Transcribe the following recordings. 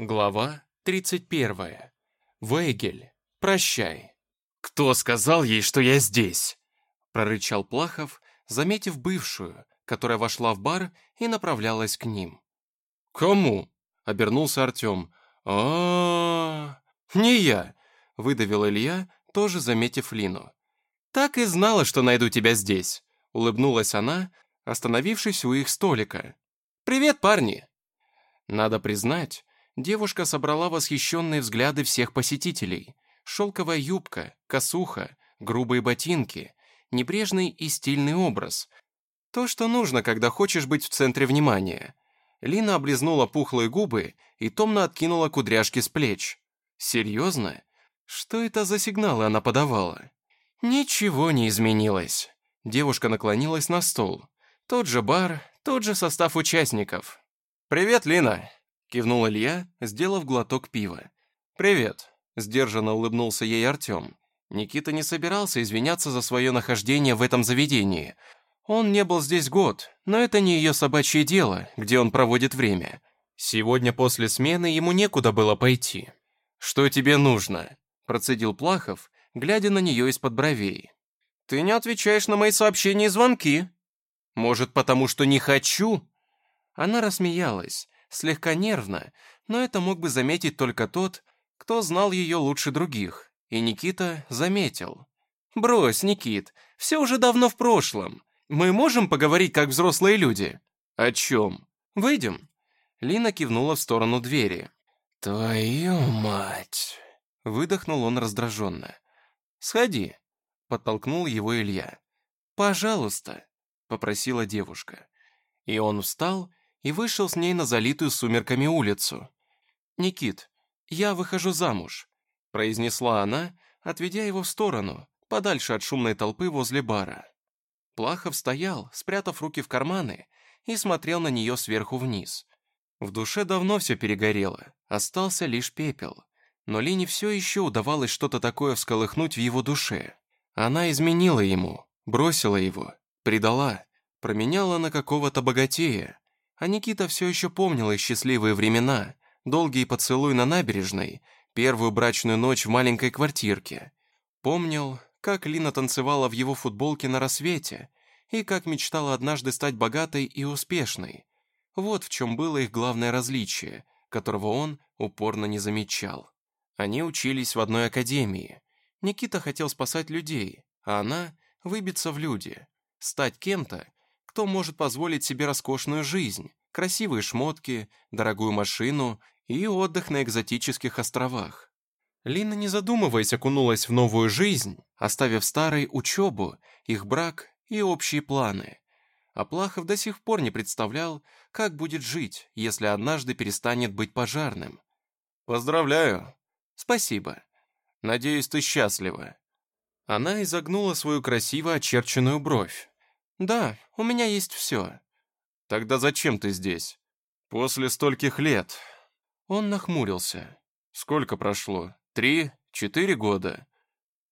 Глава 31. Вейгель, прощай. «Кто сказал ей, что я здесь?» прорычал Плахов, заметив бывшую, которая вошла в бар и направлялась к ним. «Кому?» — обернулся Артем. а, Не я!» — выдавил Илья, тоже заметив Лину. «Так и знала, что найду тебя здесь», — улыбнулась она, остановившись у их столика. «Привет, парни!» Надо признать, Девушка собрала восхищенные взгляды всех посетителей. Шелковая юбка, косуха, грубые ботинки, небрежный и стильный образ. То, что нужно, когда хочешь быть в центре внимания. Лина облизнула пухлые губы и томно откинула кудряшки с плеч. Серьезно? Что это за сигналы она подавала? Ничего не изменилось. Девушка наклонилась на стол. Тот же бар, тот же состав участников. «Привет, Лина!» Кивнул Илья, сделав глоток пива. «Привет», — сдержанно улыбнулся ей Артем. Никита не собирался извиняться за свое нахождение в этом заведении. Он не был здесь год, но это не ее собачье дело, где он проводит время. Сегодня после смены ему некуда было пойти. «Что тебе нужно?» – процедил Плахов, глядя на нее из-под бровей. «Ты не отвечаешь на мои сообщения и звонки». «Может, потому что не хочу?» Она рассмеялась, слегка нервно, но это мог бы заметить только тот, кто знал ее лучше других, и Никита заметил. «Брось, Никит, все уже давно в прошлом. Мы можем поговорить как взрослые люди?» «О чем?» «Выйдем». Лина кивнула в сторону двери. «Твою мать!» Выдохнул он раздраженно. «Сходи», — подтолкнул его Илья. «Пожалуйста», — попросила девушка. И он встал и вышел с ней на залитую сумерками улицу. «Никит, я выхожу замуж», — произнесла она, отведя его в сторону, подальше от шумной толпы возле бара. Плахов стоял, спрятав руки в карманы, и смотрел на нее сверху вниз. В душе давно все перегорело, остался лишь пепел. Но Лине все еще удавалось что-то такое всколыхнуть в его душе. Она изменила ему, бросила его, предала, променяла на какого-то богатея, а Никита все еще помнил их счастливые времена, долгий поцелуй на набережной, первую брачную ночь в маленькой квартирке. Помнил, как Лина танцевала в его футболке на рассвете и как мечтала однажды стать богатой и успешной. Вот в чем было их главное различие, которого он упорно не замечал. Они учились в одной академии. Никита хотел спасать людей, а она — выбиться в люди, стать кем-то, кто может позволить себе роскошную жизнь, красивые шмотки, дорогую машину и отдых на экзотических островах. Лина, не задумываясь, окунулась в новую жизнь, оставив старой учебу, их брак и общие планы. А Плахов до сих пор не представлял, как будет жить, если однажды перестанет быть пожарным. «Поздравляю!» «Спасибо. Надеюсь, ты счастлива». Она изогнула свою красиво очерченную бровь. «Да, у меня есть все». «Тогда зачем ты здесь?» «После стольких лет». Он нахмурился. «Сколько прошло? Три? Четыре года?»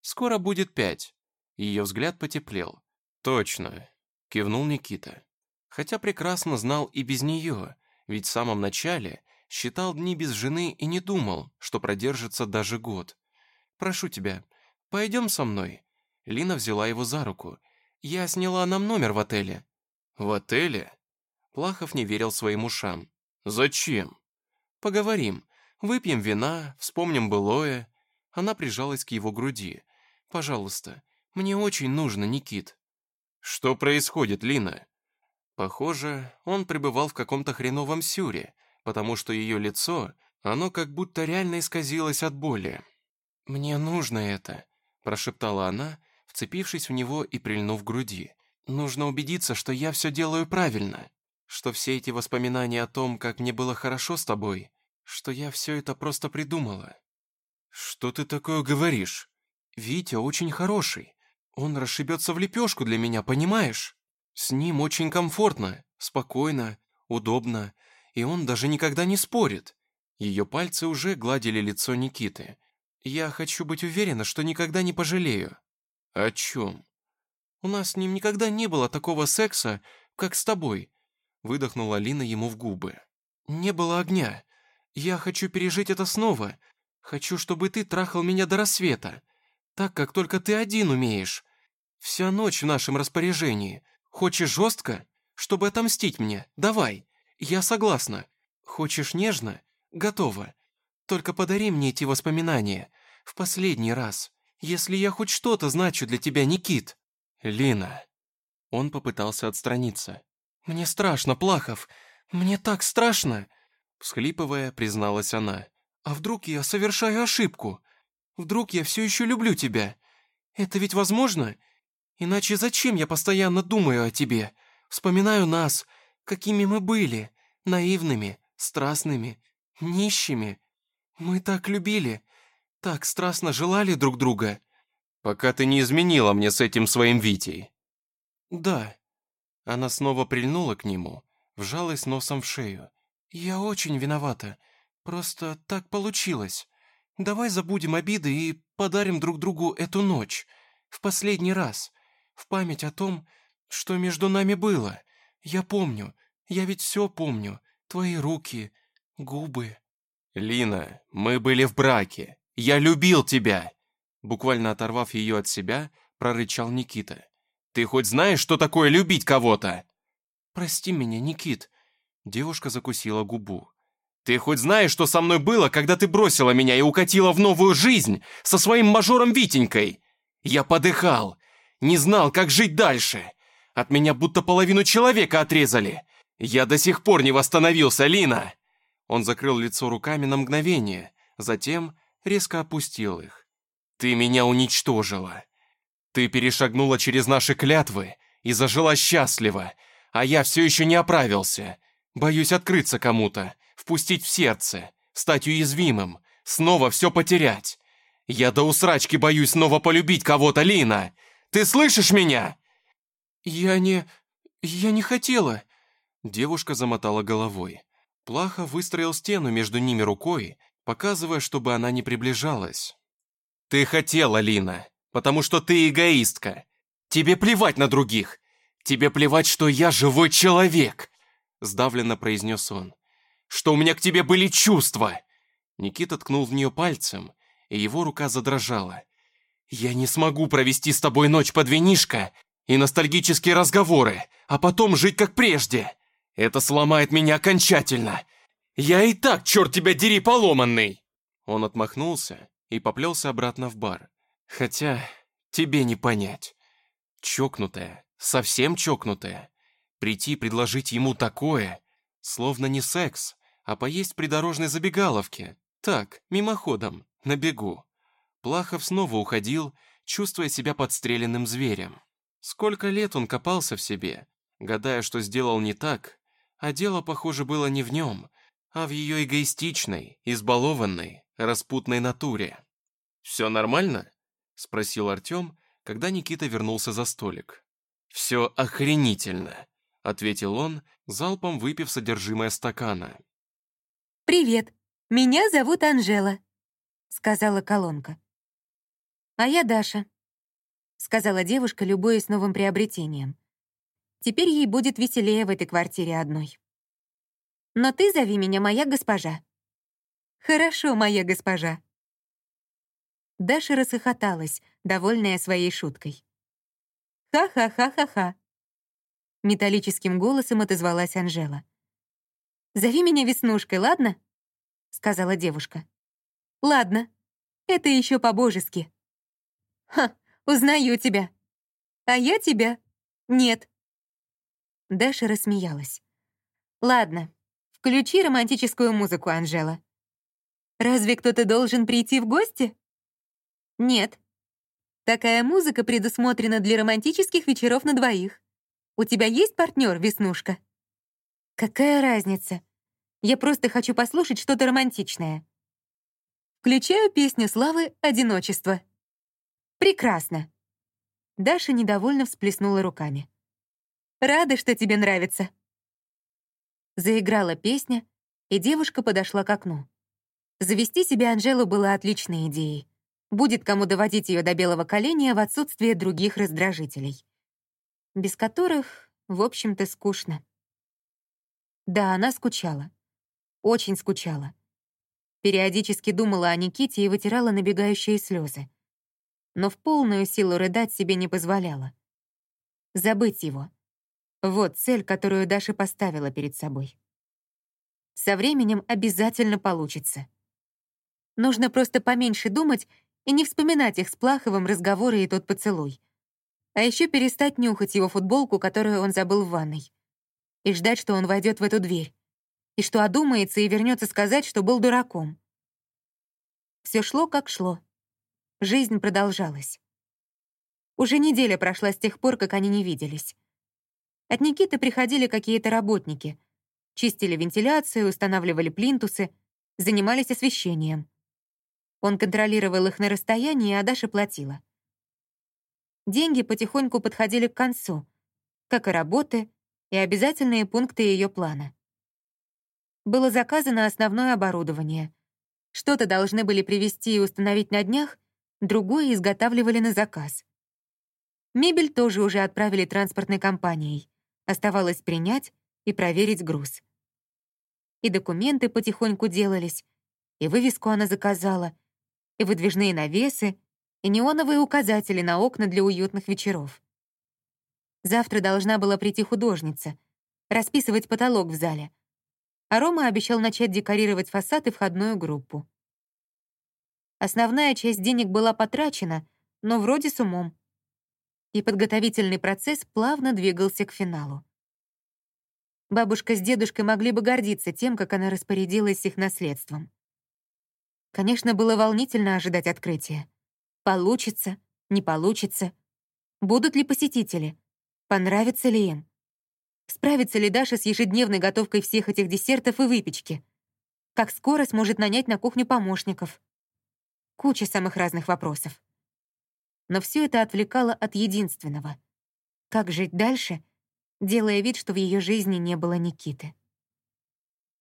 «Скоро будет пять». Ее взгляд потеплел. «Точно», — кивнул Никита. Хотя прекрасно знал и без нее, ведь в самом начале считал дни без жены и не думал, что продержится даже год. «Прошу тебя, пойдем со мной». Лина взяла его за руку я сняла нам номер в отеле». «В отеле?» Плахов не верил своим ушам. «Зачем?» «Поговорим. Выпьем вина, вспомним былое». Она прижалась к его груди. «Пожалуйста, мне очень нужно, Никит». «Что происходит, Лина?» Похоже, он пребывал в каком-то хреновом сюре, потому что ее лицо, оно как будто реально исказилось от боли. «Мне нужно это», – прошептала она, вцепившись в него и прильнув к груди. «Нужно убедиться, что я все делаю правильно, что все эти воспоминания о том, как мне было хорошо с тобой, что я все это просто придумала». «Что ты такое говоришь?» «Витя очень хороший. Он расшибется в лепешку для меня, понимаешь? С ним очень комфортно, спокойно, удобно, и он даже никогда не спорит». Ее пальцы уже гладили лицо Никиты. «Я хочу быть уверена, что никогда не пожалею. «О чем?» «У нас с ним никогда не было такого секса, как с тобой», выдохнула Лина ему в губы. «Не было огня. Я хочу пережить это снова. Хочу, чтобы ты трахал меня до рассвета. Так, как только ты один умеешь. Вся ночь в нашем распоряжении. Хочешь жестко? Чтобы отомстить мне? Давай. Я согласна. Хочешь нежно? Готова. Только подари мне эти воспоминания. В последний раз. Если я хоть что-то значу для тебя, Никит. Лина. Он попытался отстраниться. Мне страшно, Плахов. Мне так страшно. Всхлипывая, призналась она. А вдруг я совершаю ошибку? Вдруг я все еще люблю тебя? Это ведь возможно? Иначе зачем я постоянно думаю о тебе? Вспоминаю нас, какими мы были, наивными, страстными, нищими. Мы так любили, так страстно желали друг друга. Пока ты не изменила мне с этим своим Витей. Да. Она снова прильнула к нему, вжалась носом в шею. Я очень виновата. Просто так получилось. Давай забудем обиды и подарим друг другу эту ночь. В последний раз. В память о том, что между нами было. Я помню. Я ведь все помню. Твои руки, губы. Лина, мы были в браке. Я любил тебя. Буквально оторвав ее от себя, прорычал Никита. Ты хоть знаешь, что такое любить кого-то? Прости меня, Никит. Девушка закусила губу. «Ты хоть знаешь, что со мной было, когда ты бросила меня и укатила в новую жизнь со своим мажором Витенькой? Я подыхал, не знал, как жить дальше. От меня будто половину человека отрезали. Я до сих пор не восстановился, Лина!» Он закрыл лицо руками на мгновение, затем резко опустил их. «Ты меня уничтожила. Ты перешагнула через наши клятвы и зажила счастливо, а я все еще не оправился. Боюсь открыться кому-то, впустить в сердце, стать уязвимым, снова все потерять. Я до усрачки боюсь снова полюбить кого-то, Лина. Ты слышишь меня?» «Я не... я не хотела». Девушка замотала головой. Плаха выстроил стену между ними рукой, показывая, чтобы она не приближалась. «Ты хотела, Лина, потому что ты эгоистка. Тебе плевать на других. Тебе плевать, что я живой человек сдавленно произнес он. «Что у меня к тебе были чувства!» Никита ткнул в нее пальцем, и его рука задрожала. «Я не смогу провести с тобой ночь под винишко и ностальгические разговоры, а потом жить как прежде. Это сломает меня окончательно. Я и так, черт тебя дери, поломанный!» Он отмахнулся и поплелся обратно в бар. «Хотя тебе не понять. Чокнутая, совсем чокнутая. Прийти предложить ему такое, словно не секс, а поесть в придорожной забегаловке. Так, мимоходом, на бегу. Плахов снова уходил, чувствуя себя подстреленным зверем. Сколько лет он копался в себе, гадая, что сделал не так, а дело, похоже, было не в нем, а в ее эгоистичной, избалованной, распутной натуре. «Все нормально?» — спросил Артем, когда Никита вернулся за столик. «Все охренительно», ответил он, залпом выпив содержимое стакана. «Привет, меня зовут Анжела», — сказала колонка. «А я Даша», — сказала девушка, любуясь новым приобретением. «Теперь ей будет веселее в этой квартире одной. Но ты зови меня моя госпожа». «Хорошо, моя госпожа». Даша рассохоталась, довольная своей шуткой. «Ха-ха-ха-ха-ха», Металлическим голосом отозвалась Анжела. «Зови меня Веснушкой, ладно?» — сказала девушка. «Ладно, это еще по-божески». «Ха, узнаю тебя. А я тебя? Нет». Даша рассмеялась. «Ладно, включи романтическую музыку, Анжела». «Разве кто-то должен прийти в гости?» «Нет. Такая музыка предусмотрена для романтических вечеров на двоих. У тебя есть партнер, Веснушка?» «Какая разница? Я просто хочу послушать что-то романтичное». Включаю песню Славы «Одиночество». «Прекрасно». Даша недовольно всплеснула руками. «Рада, что тебе нравится». Заиграла песня, и девушка подошла к окну. Завести себе Анжелу было отличной идеей. Будет кому доводить ее до белого коленя в отсутствие других раздражителей без которых, в общем-то, скучно. Да, она скучала. Очень скучала. Периодически думала о Никите и вытирала набегающие слезы. Но в полную силу рыдать себе не позволяла. Забыть его. Вот цель, которую Даша поставила перед собой. Со временем обязательно получится. Нужно просто поменьше думать и не вспоминать их с Плаховым разговоры и тот поцелуй. А еще перестать нюхать его футболку, которую он забыл в ванной. И ждать, что он войдет в эту дверь. И что одумается и вернется сказать, что был дураком. Все шло, как шло. Жизнь продолжалась. Уже неделя прошла с тех пор, как они не виделись. От Никиты приходили какие-то работники. Чистили вентиляцию, устанавливали плинтусы, занимались освещением. Он контролировал их на расстоянии, а Даша платила. Деньги потихоньку подходили к концу, как и работы и обязательные пункты ее плана. Было заказано основное оборудование. Что-то должны были привезти и установить на днях, другое изготавливали на заказ. Мебель тоже уже отправили транспортной компанией. Оставалось принять и проверить груз. И документы потихоньку делались, и вывеску она заказала, и выдвижные навесы, и неоновые указатели на окна для уютных вечеров. Завтра должна была прийти художница, расписывать потолок в зале, а Рома обещал начать декорировать фасад и входную группу. Основная часть денег была потрачена, но вроде с умом. И подготовительный процесс плавно двигался к финалу. Бабушка с дедушкой могли бы гордиться тем, как она распорядилась их наследством. Конечно, было волнительно ожидать открытия. Получится, не получится. Будут ли посетители? Понравится ли им? Справится ли Даша с ежедневной готовкой всех этих десертов и выпечки? Как скоро сможет нанять на кухню помощников? Куча самых разных вопросов. Но все это отвлекало от единственного. Как жить дальше, делая вид, что в ее жизни не было Никиты?